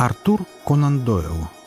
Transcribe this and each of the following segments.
Артур Конан Дойл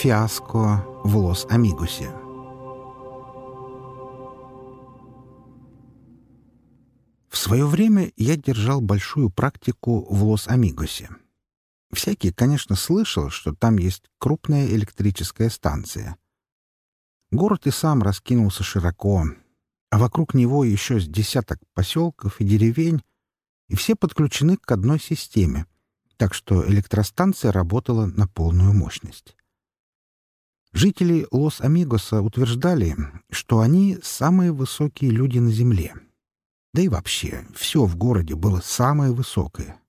Фиаско в Лос-Амигусе. В свое время я держал большую практику в Лос-Амигосе. Всякий, конечно, слышал, что там есть крупная электрическая станция. Город и сам раскинулся широко, а вокруг него еще с десяток поселков и деревень, и все подключены к одной системе, так что электростанция работала на полную мощность. Жители Лос-Амигоса утверждали, что они самые высокие люди на Земле. Да и вообще, все в городе было самое высокое,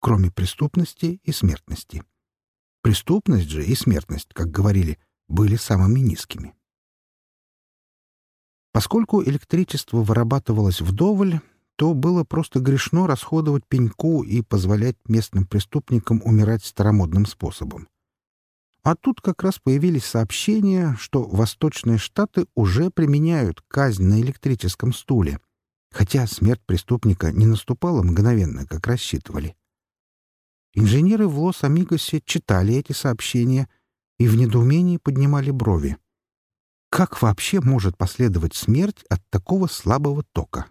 кроме преступности и смертности. Преступность же и смертность, как говорили, были самыми низкими. Поскольку электричество вырабатывалось вдоволь, то было просто грешно расходовать пеньку и позволять местным преступникам умирать старомодным способом. А тут как раз появились сообщения, что восточные штаты уже применяют казнь на электрическом стуле, хотя смерть преступника не наступала мгновенно, как рассчитывали. Инженеры в Лос-Амигосе читали эти сообщения и в недоумении поднимали брови. Как вообще может последовать смерть от такого слабого тока?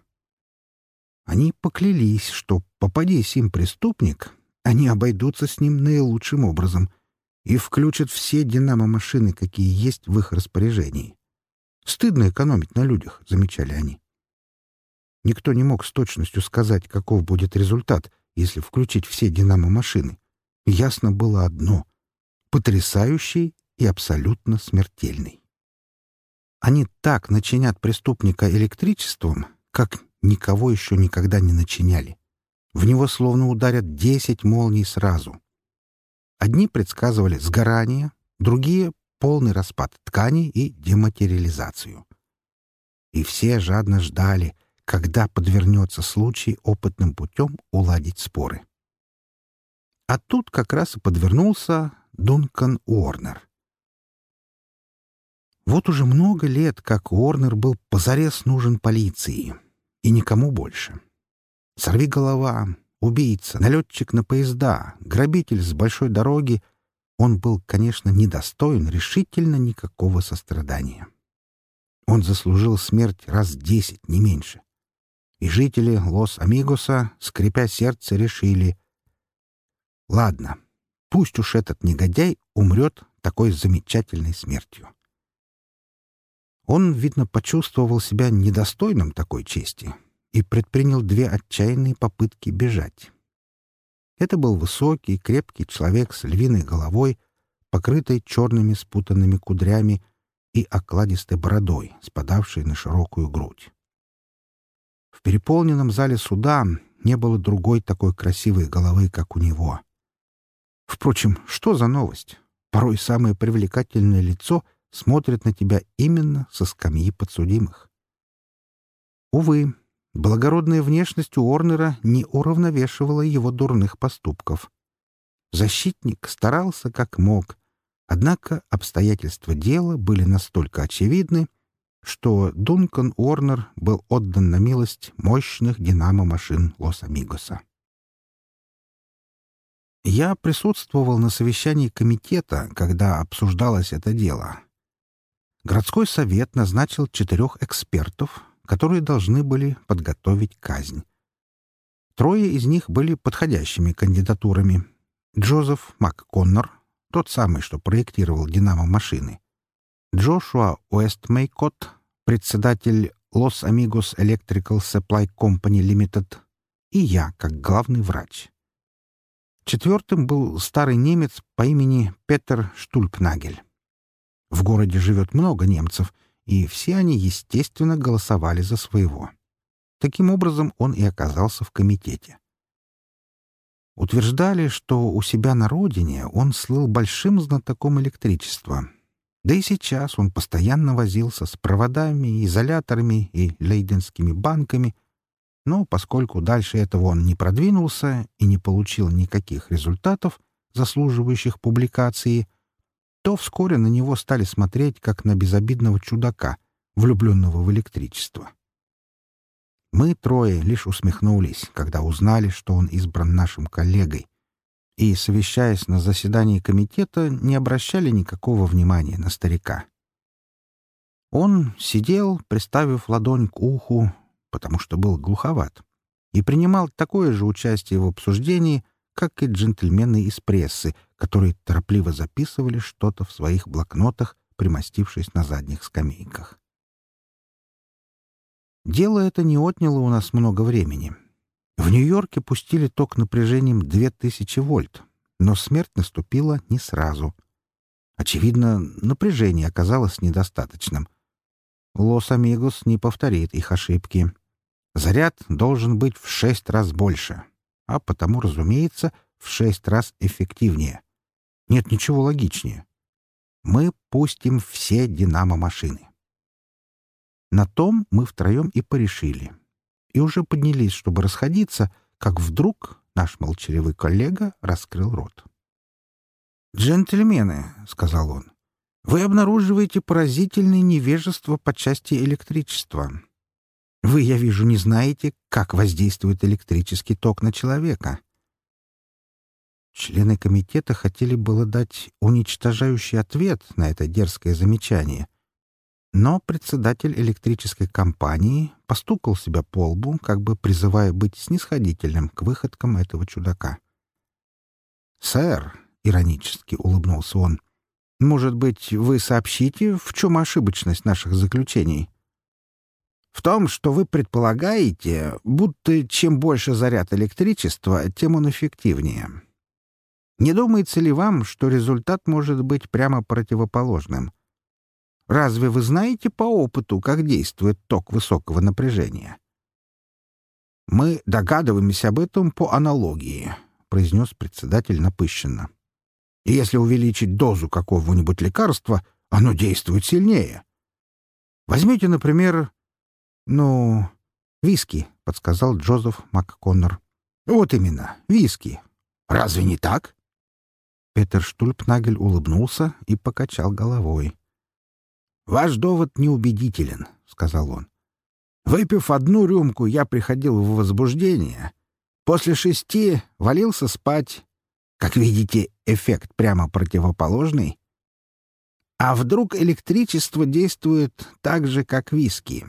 Они поклялись, что, попадись им преступник, они обойдутся с ним наилучшим образом — и включат все динамо-машины, какие есть в их распоряжении. Стыдно экономить на людях, замечали они. Никто не мог с точностью сказать, каков будет результат, если включить все динамо-машины. Ясно было одно — потрясающий и абсолютно смертельный. Они так начинят преступника электричеством, как никого еще никогда не начиняли. В него словно ударят десять молний сразу — Одни предсказывали сгорание, другие — полный распад ткани и дематериализацию. И все жадно ждали, когда подвернется случай опытным путем уладить споры. А тут как раз и подвернулся Дункан Уорнер. Вот уже много лет, как Уорнер был позарез нужен полиции, и никому больше. Сорви голова, убийца, налетчик на поезда, грабитель с большой дороги, он был, конечно, недостоин решительно никакого сострадания. Он заслужил смерть раз десять, не меньше. И жители Лос-Амигоса, скрипя сердце, решили «Ладно, пусть уж этот негодяй умрет такой замечательной смертью». Он, видно, почувствовал себя недостойным такой чести — и предпринял две отчаянные попытки бежать. Это был высокий, крепкий человек с львиной головой, покрытой черными спутанными кудрями и окладистой бородой, спадавшей на широкую грудь. В переполненном зале суда не было другой такой красивой головы, как у него. Впрочем, что за новость? Порой самое привлекательное лицо смотрит на тебя именно со скамьи подсудимых. Увы, Благородная внешность Уорнера не уравновешивала его дурных поступков. Защитник старался как мог, однако обстоятельства дела были настолько очевидны, что Дункан Уорнер был отдан на милость мощных динамо-машин Лос-Амигоса. Я присутствовал на совещании комитета, когда обсуждалось это дело. Городской совет назначил четырех экспертов, которые должны были подготовить казнь. Трое из них были подходящими кандидатурами. Джозеф МакКоннор, тот самый, что проектировал «Динамо-машины», Джошуа Уэстмейкот, председатель Los Amigos Electrical Supply Company Limited, и я, как главный врач. Четвертым был старый немец по имени Петер Штулькнагель. В городе живет много немцев — и все они, естественно, голосовали за своего. Таким образом, он и оказался в комитете. Утверждали, что у себя на родине он слыл большим знатоком электричества. Да и сейчас он постоянно возился с проводами, изоляторами и лейденскими банками, но поскольку дальше этого он не продвинулся и не получил никаких результатов, заслуживающих публикации, то вскоре на него стали смотреть как на безобидного чудака, влюбленного в электричество. Мы трое лишь усмехнулись, когда узнали, что он избран нашим коллегой, и, совещаясь на заседании комитета, не обращали никакого внимания на старика. Он сидел, приставив ладонь к уху, потому что был глуховат, и принимал такое же участие в обсуждении, как и джентльмены из прессы, которые торопливо записывали что-то в своих блокнотах, примостившись на задних скамейках. Дело это не отняло у нас много времени. В Нью-Йорке пустили ток напряжением 2000 вольт, но смерть наступила не сразу. Очевидно, напряжение оказалось недостаточным. Лос-Амигос не повторит их ошибки. Заряд должен быть в шесть раз больше, а потому, разумеется, в шесть раз эффективнее. Нет ничего логичнее. Мы пустим все динамо-машины. На том мы втроем и порешили. И уже поднялись, чтобы расходиться, как вдруг наш молчаливый коллега раскрыл рот. «Джентльмены», — сказал он, — «вы обнаруживаете поразительное невежество по части электричества. Вы, я вижу, не знаете, как воздействует электрический ток на человека». Члены комитета хотели было дать уничтожающий ответ на это дерзкое замечание — но председатель электрической компании постукал себя по лбу, как бы призывая быть снисходительным к выходкам этого чудака. «Сэр», — иронически улыбнулся он, — «может быть, вы сообщите, в чем ошибочность наших заключений?» «В том, что вы предполагаете, будто чем больше заряд электричества, тем он эффективнее. Не думается ли вам, что результат может быть прямо противоположным?» Разве вы знаете по опыту, как действует ток высокого напряжения? Мы догадываемся об этом по аналогии, произнес председатель напыщенно. И если увеличить дозу какого-нибудь лекарства, оно действует сильнее. Возьмите, например, ну, виски, подсказал Джозеф МакКоннор. Вот именно, виски. Разве не так? Петер Штульпнагель улыбнулся и покачал головой. «Ваш довод неубедителен», — сказал он. «Выпив одну рюмку, я приходил в возбуждение. После шести валился спать. Как видите, эффект прямо противоположный. А вдруг электричество действует так же, как виски?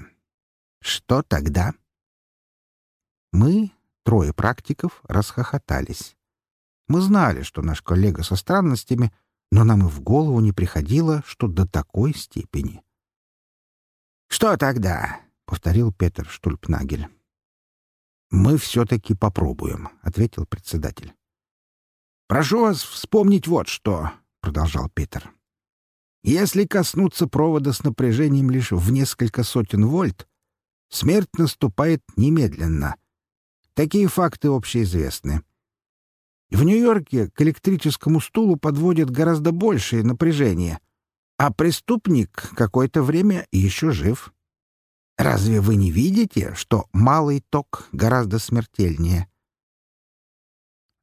Что тогда?» Мы, трое практиков, расхохотались. Мы знали, что наш коллега со странностями — но нам и в голову не приходило, что до такой степени. «Что тогда?» — повторил Петер Штульпнагель. «Мы все-таки попробуем», — ответил председатель. «Прошу вас вспомнить вот что», — продолжал Петер. «Если коснуться провода с напряжением лишь в несколько сотен вольт, смерть наступает немедленно. Такие факты общеизвестны. В Нью-Йорке к электрическому стулу подводят гораздо большее напряжение, а преступник какое-то время еще жив. Разве вы не видите, что малый ток гораздо смертельнее?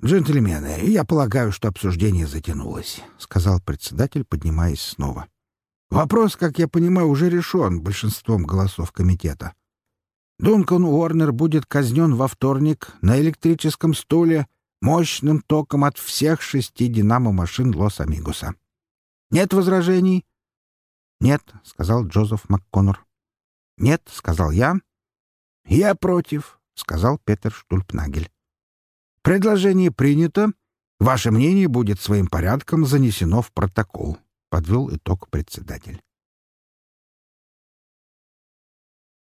«Джентльмены, я полагаю, что обсуждение затянулось», — сказал председатель, поднимаясь снова. «Вопрос, как я понимаю, уже решен большинством голосов комитета. Дункан Уорнер будет казнен во вторник на электрическом стуле мощным током от всех шести динамо-машин Лос-Амигоса. Нет возражений? Нет, сказал Джозеф МакКоннор. Нет, сказал я. Я против, сказал Петер Штульпнагель. Предложение принято. Ваше мнение будет своим порядком занесено в протокол, подвел итог председатель.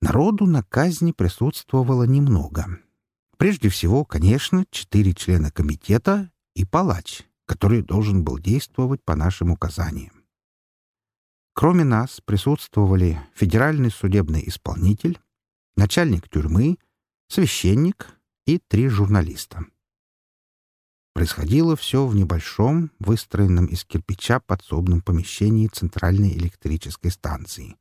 Народу на казни присутствовало немного. Прежде всего, конечно, четыре члена комитета и палач, который должен был действовать по нашим указаниям. Кроме нас присутствовали федеральный судебный исполнитель, начальник тюрьмы, священник и три журналиста. Происходило все в небольшом, выстроенном из кирпича подсобном помещении Центральной электрической станции.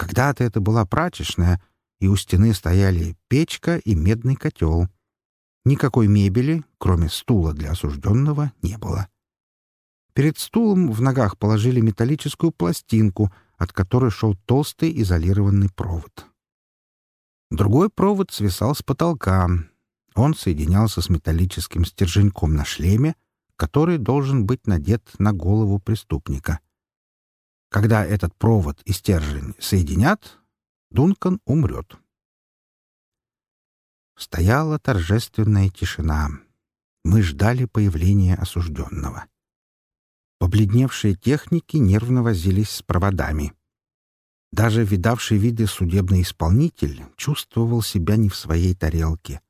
Когда-то это была прачечная, и у стены стояли печка и медный котел. Никакой мебели, кроме стула для осужденного, не было. Перед стулом в ногах положили металлическую пластинку, от которой шел толстый изолированный провод. Другой провод свисал с потолка. Он соединялся с металлическим стерженьком на шлеме, который должен быть надет на голову преступника. Когда этот провод и стержень соединят, Дункан умрет. Стояла торжественная тишина. Мы ждали появления осужденного. Побледневшие техники нервно возились с проводами. Даже видавший виды судебный исполнитель чувствовал себя не в своей тарелке.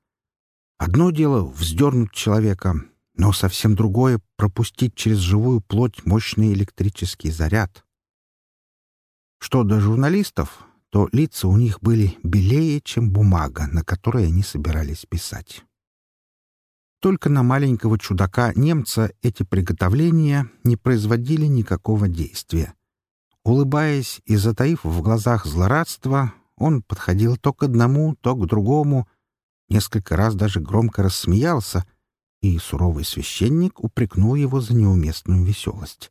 Одно дело — вздернуть человека, но совсем другое — пропустить через живую плоть мощный электрический заряд. Что до журналистов, то лица у них были белее, чем бумага, на которой они собирались писать. Только на маленького чудака-немца эти приготовления не производили никакого действия. Улыбаясь и затаив в глазах злорадство, он подходил то к одному, то к другому, несколько раз даже громко рассмеялся, и суровый священник упрекнул его за неуместную веселость.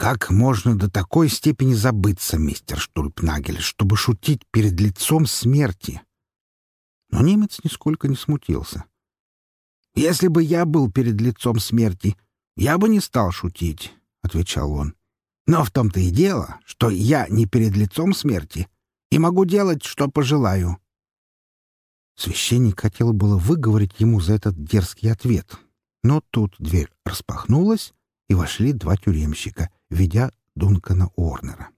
«Как можно до такой степени забыться, мистер Штульпнагель, чтобы шутить перед лицом смерти?» Но немец нисколько не смутился. «Если бы я был перед лицом смерти, я бы не стал шутить», — отвечал он. Но в том-то и дело, что я не перед лицом смерти и могу делать, что пожелаю. Священник хотел было выговорить ему за этот дерзкий ответ, но тут дверь распахнулась, и вошли два тюремщика, ведя Дункана Уорнера.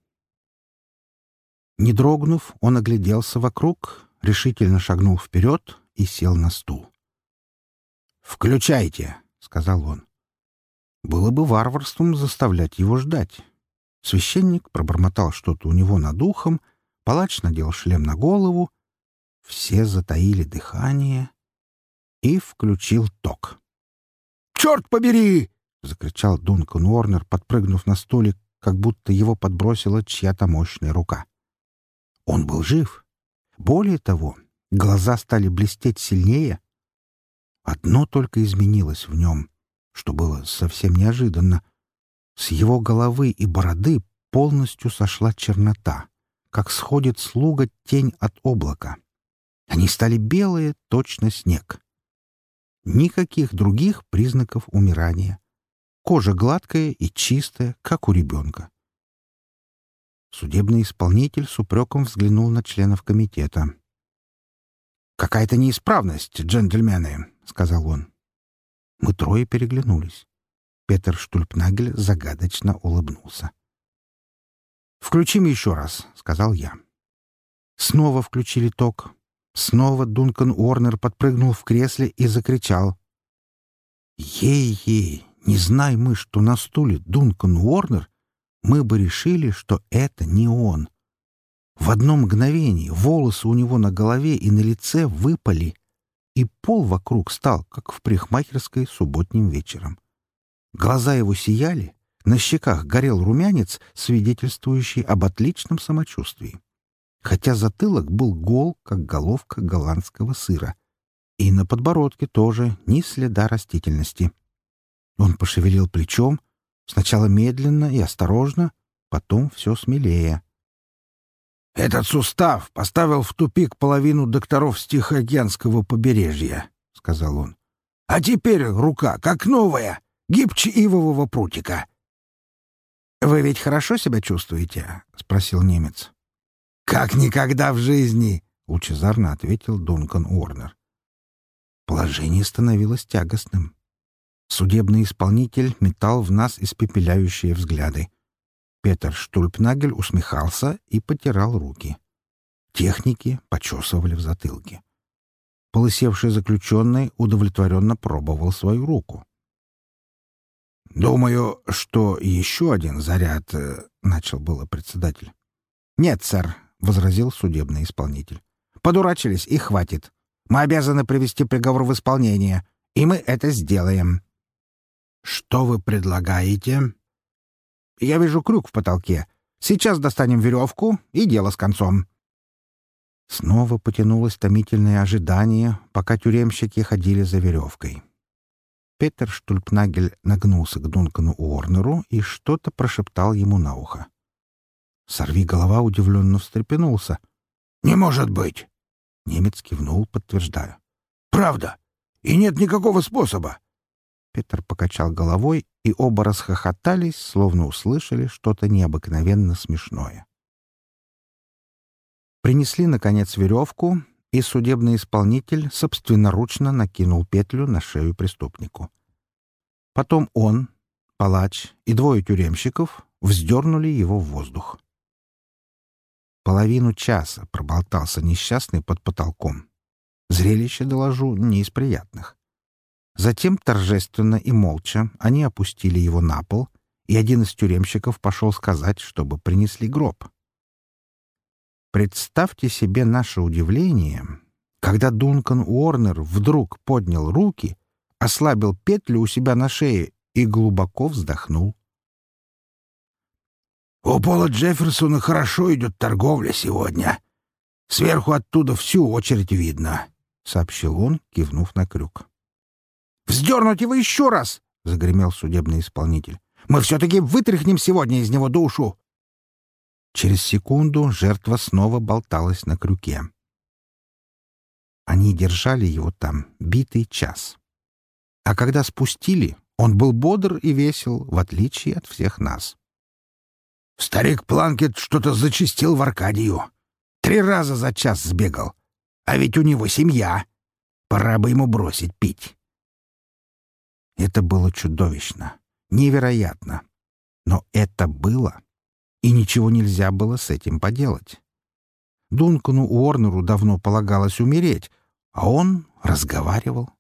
Не дрогнув, он огляделся вокруг, решительно шагнул вперед и сел на стул. «Включайте», — сказал он. Было бы варварством заставлять его ждать. Священник пробормотал что-то у него над ухом, палач надел шлем на голову, все затаили дыхание и включил ток. «Черт побери!» — закричал Дункан Уорнер, подпрыгнув на стуле, как будто его подбросила чья-то мощная рука. Он был жив. Более того, глаза стали блестеть сильнее. Одно только изменилось в нем, что было совсем неожиданно. С его головы и бороды полностью сошла чернота, как сходит слуга тень от облака. Они стали белые, точно снег. Никаких других признаков умирания. Кожа гладкая и чистая, как у ребенка. Судебный исполнитель с упреком взглянул на членов комитета. «Какая-то неисправность, джентльмены», — сказал он. Мы трое переглянулись. Петер Штульпнагель загадочно улыбнулся. «Включим еще раз», — сказал я. Снова включили ток. Снова Дункан Уорнер подпрыгнул в кресле и закричал. «Ей-ей, не знай мы, что на стуле Дункан Уорнер, мы бы решили, что это не он. В одно мгновение волосы у него на голове и на лице выпали, и пол вокруг стал, как в парикмахерской субботним вечером. Глаза его сияли, на щеках горел румянец, свидетельствующий об отличном самочувствии. Хотя затылок был гол, как головка голландского сыра. И на подбородке тоже ни следа растительности. Он пошевелил плечом, сначала медленно и осторожно, потом все смелее. «Этот сустав поставил в тупик половину докторов с Тихоокеанского побережья», — сказал он. «А теперь рука как новая гибче ивового прутика. «Вы ведь хорошо себя чувствуете?» — спросил немец. «Как никогда в жизни!» — лучезарно ответил Дункан Уорнер. Положение становилось тягостным. Судебный исполнитель метал в нас испепеляющие взгляды. Петер Штульпнагель усмехался и потирал руки. Техники почесывали в затылке. Полысевший заключенный удовлетворенно пробовал свою руку. «Думаю, что еще один заряд...» э, — начал было председатель. «Нет, сэр», — возразил судебный исполнитель. «Подурачились, и хватит. Мы обязаны привести приговор в исполнение, и мы это сделаем». «Что вы предлагаете?» «Я вижу крюк в потолке. Сейчас достанем веревку, и дело с концом». Снова потянулось томительное ожидание, пока тюремщики ходили за веревкой. Петер Штульпнагель нагнулся к Дункану Уорнеру и что-то прошептал ему на ухо. Сорви голова удивленно встрепенулся. «Не может быть!» Немец кивнул, подтверждая. «Правда! И нет никакого способа!» Петр покачал головой, и оба расхохотались, словно услышали что-то необыкновенно смешное. Принесли, наконец, веревку, и судебный исполнитель собственноручно накинул петлю на шею преступнику. Потом он, палач и двое тюремщиков вздернули его в воздух. Половину часа проболтался несчастный под потолком. Зрелище, доложу, не из приятных. Затем торжественно и молча они опустили его на пол, и один из тюремщиков пошел сказать, чтобы принесли гроб. Представьте себе наше удивление, когда Дункан Уорнер вдруг поднял руки, ослабил петлю у себя на шее и глубоко вздохнул. «У Пола Джефферсона хорошо идет торговля сегодня. Сверху оттуда всю очередь видно», — сообщил он, кивнув на крюк. «Вздернуть его еще раз!» — загремел судебный исполнитель. «Мы все-таки вытряхнем сегодня из него душу!» Через секунду жертва снова болталась на крюке. Они держали его там битый час. А когда спустили, он был бодр и весел, в отличие от всех нас. «Старик Планкет что-то зачистил в Аркадию. Три раза за час сбегал. А ведь у него семья. Пора бы ему бросить пить». Это было чудовищно, невероятно. Но это было и ничего нельзя было с этим поделать. Дункану Уорнеру давно полагалось умереть, а он разговаривал.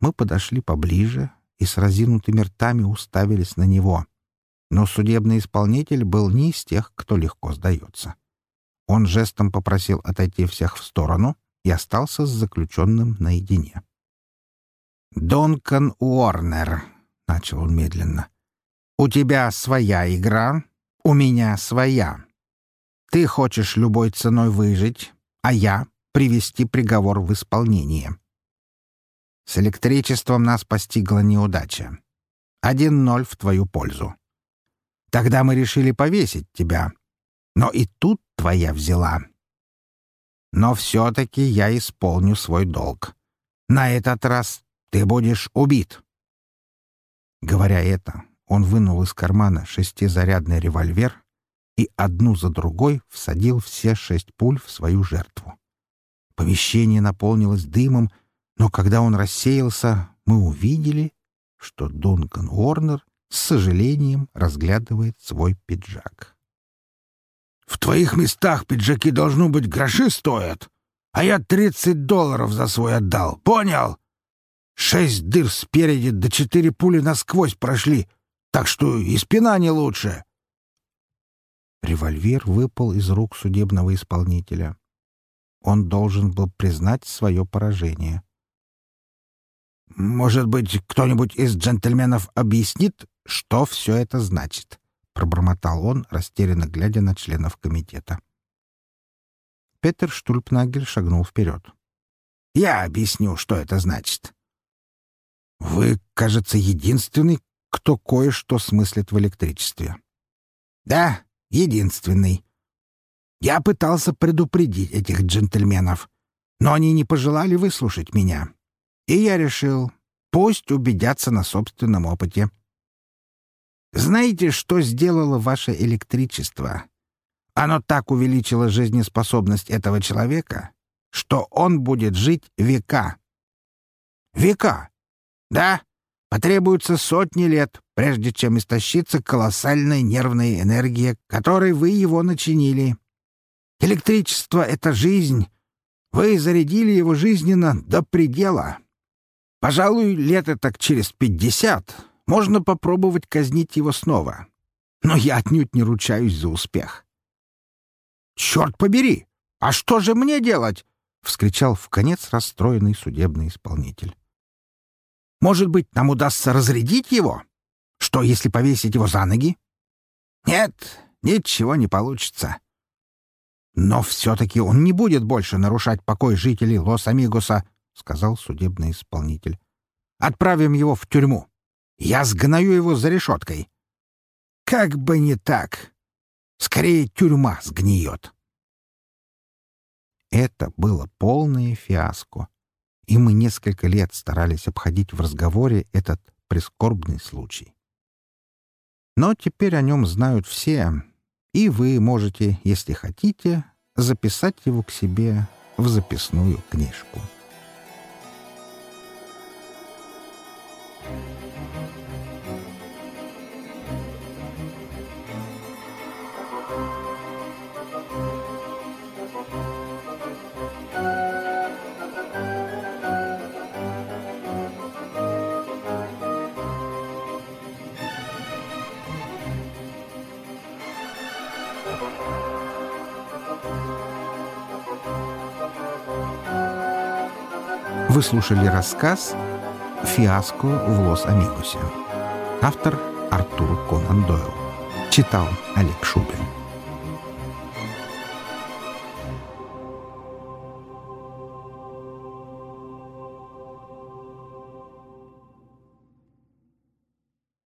Мы подошли поближе и с разинутыми ртами уставились на него. Но судебный исполнитель был не из тех, кто легко сдается. Он жестом попросил отойти всех в сторону и остался с заключенным наедине. «Дункан Уорнер», — начал он медленно, — «у тебя своя игра, у меня своя. Ты хочешь любой ценой выжить, а я — привести приговор в исполнение. С электричеством нас постигла неудача. Один ноль в твою пользу. Тогда мы решили повесить тебя. Но и тут твоя взяла. Но все-таки я исполню свой долг. На этот раз ты будешь убит. Говоря это, он вынул из кармана шестизарядный револьвер и одну за другой всадил все шесть пуль в свою жертву. Помещение наполнилось дымом, но когда он рассеялся, мы увидели, что Дункан Уорнер с сожалением разглядывает свой пиджак. «В твоих местах пиджаки, должно быть, гроши стоят, а я тридцать долларов за свой отдал, понял? Шесть дыр спереди да четыре пули насквозь прошли, так что и спина не лучше. Револьвер выпал из рук судебного исполнителя. Он должен был признать свое поражение. «Может быть, кто-нибудь из джентльменов объяснит, что все это значит?» — пробормотал он, растерянно глядя на членов комитета. Петер Штульпнагель шагнул вперед. «Я объясню, что это значит». «Вы, кажется, единственный, кто кое-что смыслит в электричестве. Да, единственный. Я пытался предупредить этих джентльменов, но они не пожелали выслушать меня. И я решил, пусть убедятся на собственном опыте. Знаете, что сделало ваше электричество? Оно так увеличило жизнеспособность этого человека, что он будет жить века. Века? Да, Потребуется сотни лет, прежде чем истощится колоссальная нервная энергия, которой вы его начинили. Электричество — это жизнь. Вы зарядили его жизненно до предела. Пожалуй, лет так через пятьдесят можно попробовать казнить его снова. Но я отнюдь не ручаюсь за успех. «Черт побери! А что же мне делать?» — вскричал в конец расстроенный судебный исполнитель. «Может быть, нам удастся разрядить его? Что, если повесить его за ноги?» «Нет, ничего не получится. «Но все-таки он не будет больше нарушать покой жителей Лос-Амигоса», — сказал судебный исполнитель. «Отправим его в тюрьму. Я сгною его за решеткой». «Как бы не так. Скорее, тюрьма сгниет». Это было полное фиаско, и мы несколько лет старались обходить в разговоре этот прискорбный случай. Но теперь о нем знают все, и вы можете, если хотите, записать его к себе в записную книжку. Вы слушали рассказ «Фиаско в Лос-Амигосе». Автор Артур Конан Дойл. Читал Олег Шубин.